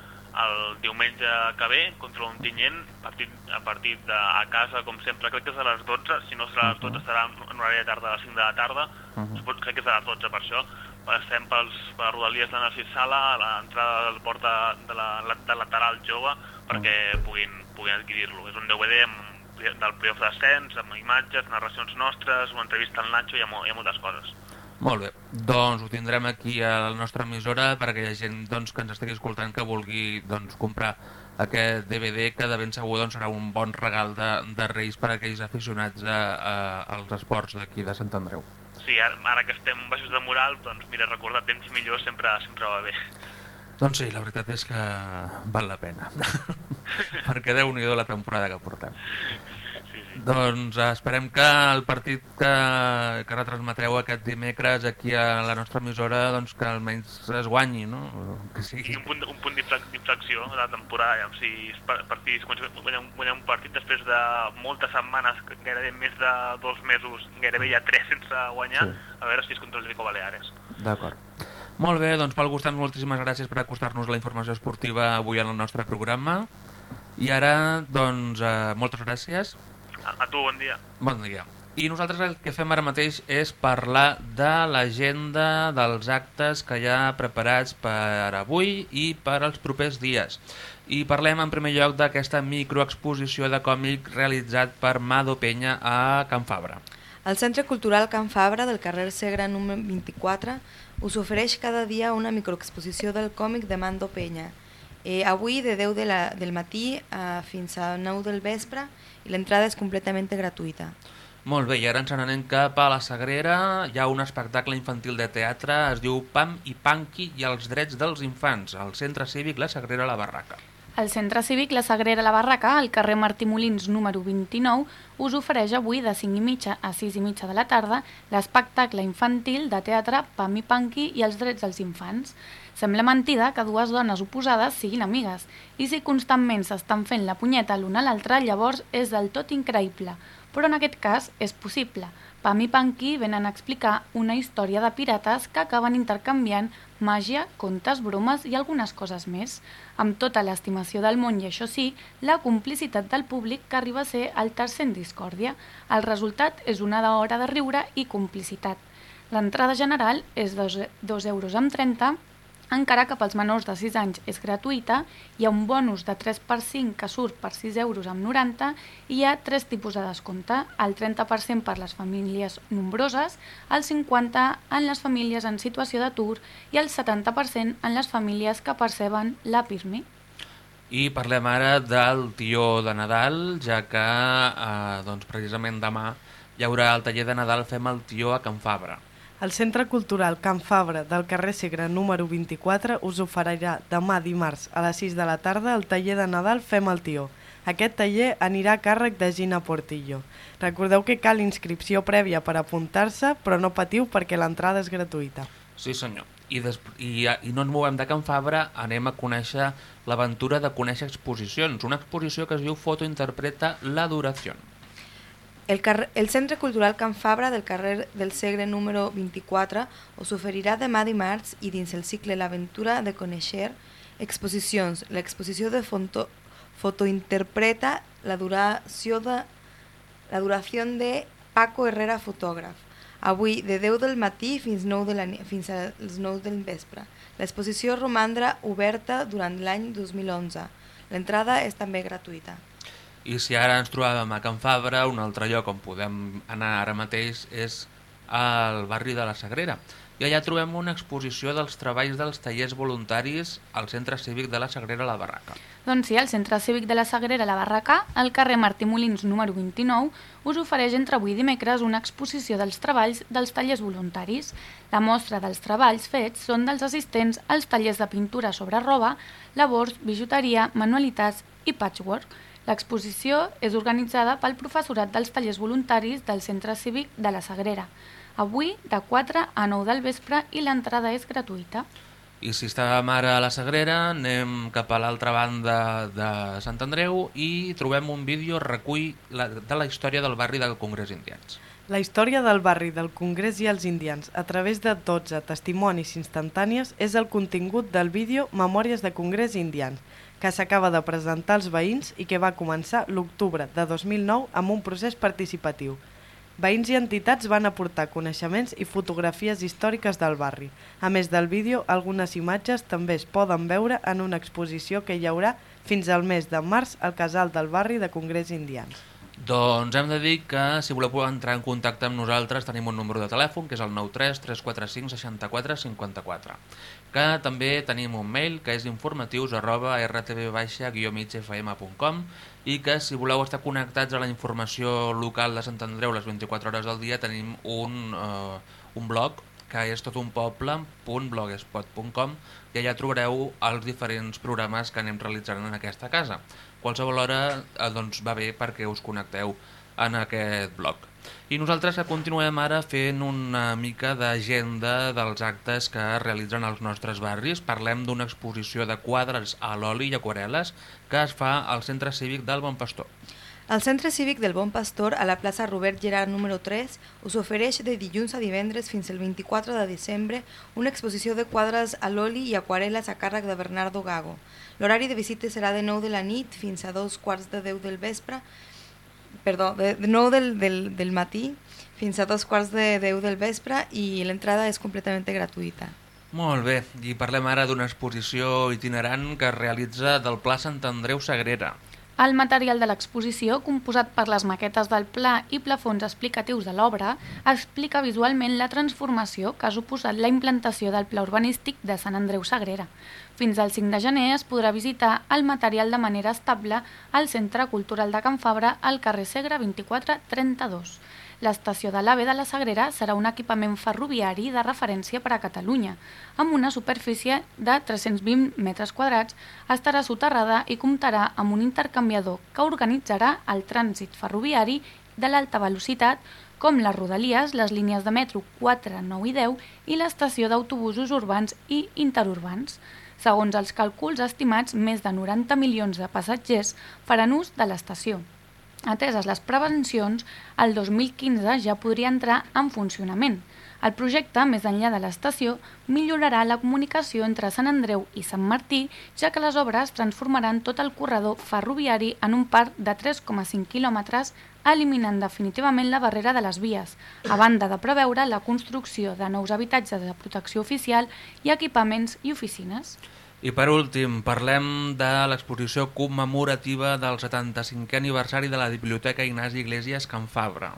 diumenge que ve contra un tinyent, partit, a partir de a casa, com sempre, crec que és a les 12, si no serà a les 12 estarà en horari de tarda a les 5 de la tarda, uh. -huh. crec que és a les 12 per això, estem pels, per Rodalies de Narcís Sala, a l'entrada del port de, de, la, de lateral jove, perquè puguin, puguin adquirir-lo. És un DVD amb, del playoff d'ascens, amb imatges, narracions nostres, una entrevista al Nacho hi ha, hi ha moltes coses. Molt bé, doncs ho tindrem aquí a la nostra emissora per a aquella gent doncs, que ens estigui escoltant que vulgui doncs, comprar aquest DVD que de ben segur doncs, serà un bon regal de, de Reis per a aquells aficionats a, a, als esports d'aquí de Sant Andreu. Sí, ara, ara que estem baixos de moral, doncs mira, recordar temps millors sempre, sempre va bé. Doncs sí, la veritat és que val la pena, perquè déu nhi la temporada que portem. Sí, sí. Doncs eh, esperem que el partit que, que retransmetreu aquest dimecres aquí a la nostra emissora doncs que almenys es guanyi, no? Que sigui. un punt, un punt d'inflex- d'inflexió de la temporada, ja, si es pa- partit, si comença a guanyar, un- partit després de moltes setmanes, que gairebé més de dos mesos, gairebé ja tres sense guanyar, Sí. a veure si és contra els Vico Baleares. D'acord. Molt bé, doncs Pol Gustant, moltíssimes gràcies per acostar-nos la informació esportiva avui en el nostre programa. I ara, doncs, eh, moltes gràcies. A, tu, bon dia. Bon dia. I nosaltres el que fem ara mateix és parlar de l'agenda dels actes que hi ha preparats per avui i per als propers dies. I parlem en primer lloc d'aquesta microexposició de còmic realitzat per Mado Penya a Can Fabra. El Centre Cultural Can Fabra del carrer Segre número 24 us ofereix cada dia una microexposició del còmic de Mando Penya. Eh, avui de 10 de la, del matí eh, fins a 9 del vespre i l'entrada és completament gratuïta. Molt bé, i ara ens n'anem cap a la Sagrera. Hi ha un espectacle infantil de teatre, es diu Pam i Panqui i els drets dels infants, al Centre Cívic La Sagrera La Barraca. El Centre Cívic La Sagrera La Barraca, al carrer Martí Molins número 29, us ofereix avui de 5 i mitja a 6 i mitja de la tarda l'espectacle infantil de teatre Pam i Panqui i els drets dels infants. Sembla mentida que dues dones oposades siguin amigues, i si constantment s'estan fent la punyeta l'una a l'altra, llavors és del tot increïble. Però en aquest cas és possible. Pam i Panqui venen a explicar una història de pirates que acaben intercanviant màgia, contes, bromes i algunes coses més, amb tota l'estimació del món i això sí, la complicitat del públic que arriba a ser el tercer en discòrdia. El resultat és una hora de riure i complicitat. L'entrada general és 2 euros amb 30, encara que pels menors de 6 anys és gratuïta, hi ha un bonus de 3 per 5 que surt per 6 euros amb 90 i hi ha tres tipus de descompte, el 30% per les famílies nombroses, el 50% en les famílies en situació d'atur i el 70% en les famílies que perceben la PIRMI. I parlem ara del tió de Nadal, ja que eh, doncs, precisament demà hi haurà el taller de Nadal Fem el tió a Can Fabra. El Centre Cultural Can Fabra del carrer Segre número 24 us oferirà demà dimarts a les 6 de la tarda el taller de Nadal Fem el Tió. Aquest taller anirà a càrrec de Gina Portillo. Recordeu que cal inscripció prèvia per apuntar-se, però no patiu perquè l'entrada és gratuïta. Sí senyor. I, des... I, I no ens movem de Can Fabra, anem a conèixer l'aventura de conèixer exposicions. Una exposició que es diu Foto interpreta la duració. El, el Centre Cultural Can Fabra del carrer del Segre número 24 us oferirà demà dimarts i dins el cicle L'aventura de conèixer exposicions. L'exposició de fonto, fotointerpreta la duració de la duració de Paco Herrera fotògraf. Avui de 10 del matí fins, 9 de la, fins als 9 del vespre. L'exposició romandrà oberta durant l'any 2011. L'entrada és també gratuïta. I si ara ens trobàvem a Can Fabra, un altre lloc on podem anar ara mateix és al barri de la Sagrera. I allà trobem una exposició dels treballs dels tallers voluntaris al Centre Cívic de la Sagrera la Barraca. Doncs sí, el Centre Cívic de la Sagrera La Barraca, al carrer Martí Molins número 29, us ofereix entre avui i dimecres una exposició dels treballs dels tallers voluntaris. La mostra dels treballs fets són dels assistents als tallers de pintura sobre roba, labors, bijuteria, manualitats i patchwork. L'exposició és organitzada pel professorat dels tallers voluntaris del Centre Cívic de la Sagrera. Avui, de 4 a 9 del vespre i l'entrada és gratuïta. I si estàvem ara a la Sagrera, anem cap a l'altra banda de Sant Andreu i trobem un vídeo recull de la història del barri del Congrés Indians. La història del barri del Congrés i els Indians a través de 12 testimonis instantànies és el contingut del vídeo Memòries de Congrés Indians, que s'acaba de presentar als veïns i que va començar l'octubre de 2009 amb un procés participatiu. Veïns i entitats van aportar coneixements i fotografies històriques del barri. A més del vídeo, algunes imatges també es poden veure en una exposició que hi haurà fins al mes de març al casal del barri de Congrés Indians. Doncs hem de dir que si voleu entrar en contacte amb nosaltres tenim un número de telèfon que és el 93 345 64 54 que també tenim un mail que és informatius arroba rtb-migfm.com i que si voleu estar connectats a la informació local de Sant Andreu les 24 hores del dia tenim un, uh, un blog que és totunpoble.blogspot.com i allà trobareu els diferents programes que anem realitzant en aquesta casa. Qualsevol hora eh, doncs, va bé perquè us connecteu en aquest blog. I nosaltres continuem ara fent una mica d'agenda dels actes que realitzen als nostres barris. Parlem d'una exposició de quadres a l'oli i aquarel·les que es fa al Centre Cívic del Bon Pastor. El Centre Cívic del Bon Pastor, a la plaça Robert Gerard número 3, us ofereix de dilluns a divendres fins al 24 de desembre una exposició de quadres a l'oli i aquarel·les a càrrec de Bernardo Gago. L'horari de visita serà de 9 de la nit fins a dos quarts de 10 del vespre, perdó, de, de 9 del, del, del matí fins a dos quarts de 10 del vespre i l'entrada és completament gratuïta. Molt bé, i parlem ara d'una exposició itinerant que es realitza del Pla Sant Andreu Sagrera. El material de l'exposició, composat per les maquetes del pla i plafons explicatius de l'obra, explica visualment la transformació que ha suposat la implantació del pla urbanístic de Sant Andreu Sagrera. Fins al 5 de gener es podrà visitar el material de manera estable al Centre Cultural de Can Fabra al carrer Segre 2432. L'estació de l'AVE de la Sagrera serà un equipament ferroviari de referència per a Catalunya. Amb una superfície de 320 metres quadrats, estarà soterrada i comptarà amb un intercanviador que organitzarà el trànsit ferroviari de l'alta velocitat, com les rodalies, les línies de metro 4, 9 i 10 i l'estació d'autobusos urbans i interurbans. Segons els càlculs estimats, més de 90 milions de passatgers faran ús de l'estació. Ateses les prevencions, el 2015 ja podria entrar en funcionament. El projecte, més enllà de l'estació, millorarà la comunicació entre Sant Andreu i Sant Martí, ja que les obres transformaran tot el corredor ferroviari en un parc de 3,5 quilòmetres, eliminant definitivament la barrera de les vies, a banda de preveure la construcció de nous habitatges de protecció oficial i equipaments i oficines. I per últim, parlem de l'exposició commemorativa del 75è aniversari de la Biblioteca Ignasi Iglesias Can Fabra.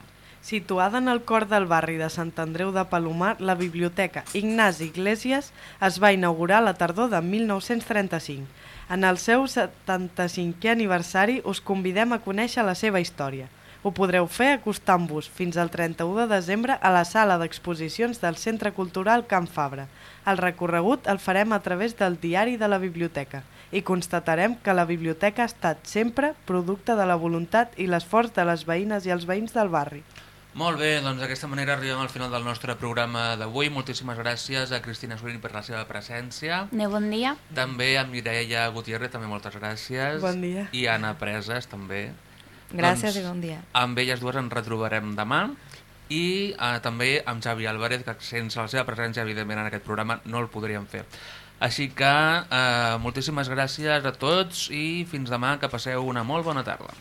Situada en el cor del barri de Sant Andreu de Palomar, la biblioteca Ignasi Iglesias es va inaugurar la tardor de 1935. En el seu 75è aniversari us convidem a conèixer la seva història. Ho podreu fer acostant-vos fins al 31 de desembre a la sala d'exposicions del Centre Cultural Can Fabra. El recorregut el farem a través del diari de la biblioteca i constatarem que la biblioteca ha estat sempre producte de la voluntat i l'esforç de les veïnes i els veïns del barri. Molt bé, doncs d'aquesta manera arribem al final del nostre programa d'avui. Moltíssimes gràcies a Cristina Sorin per la seva presència. Adéu, bon dia. També a Mireia Gutiérrez, també moltes gràcies. Bon dia. I a Anna Preses, també. Gràcies doncs, i bon dia. Amb elles dues ens retrobarem demà i eh, també amb Xavi Álvarez, que sense la seva presència, evidentment, en aquest programa no el podríem fer. Així que eh, moltíssimes gràcies a tots i fins demà, que passeu una molt bona tarda.